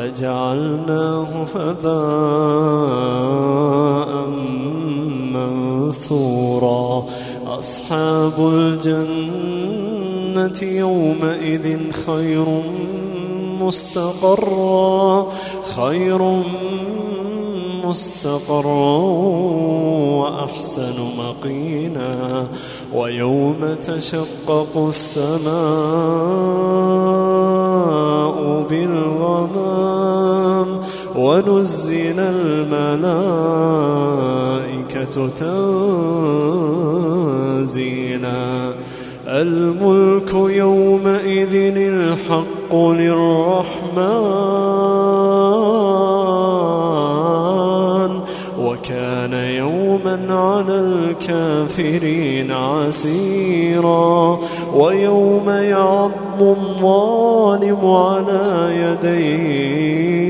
فجعلناه هباء منثورا. أصحاب الجنة يومئذ خير مستقرا خير مستقرا وأحسن مقينا. ويوم تشقق السماء بالغمام ونزل الملائكة تنزيلا. الملك يومئذ الحق للرحمن. وكان يوما على الكافرين عسيرا. ويوم يعض الظالم على يديه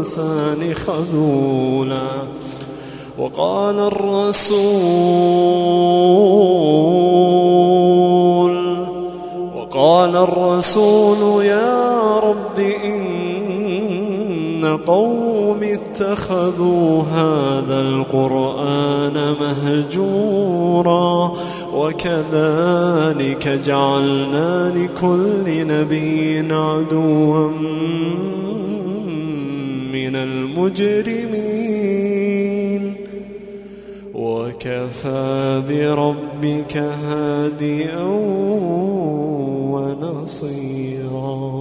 للإنسان خذولا وقال الرسول وقال الرسول يا رب إن قوم اتخذوا هذا القرآن مهجورا وكذلك جعلنا لكل نبي عدوا من المجرمين. وكفى بربك هادئا ونصيرا.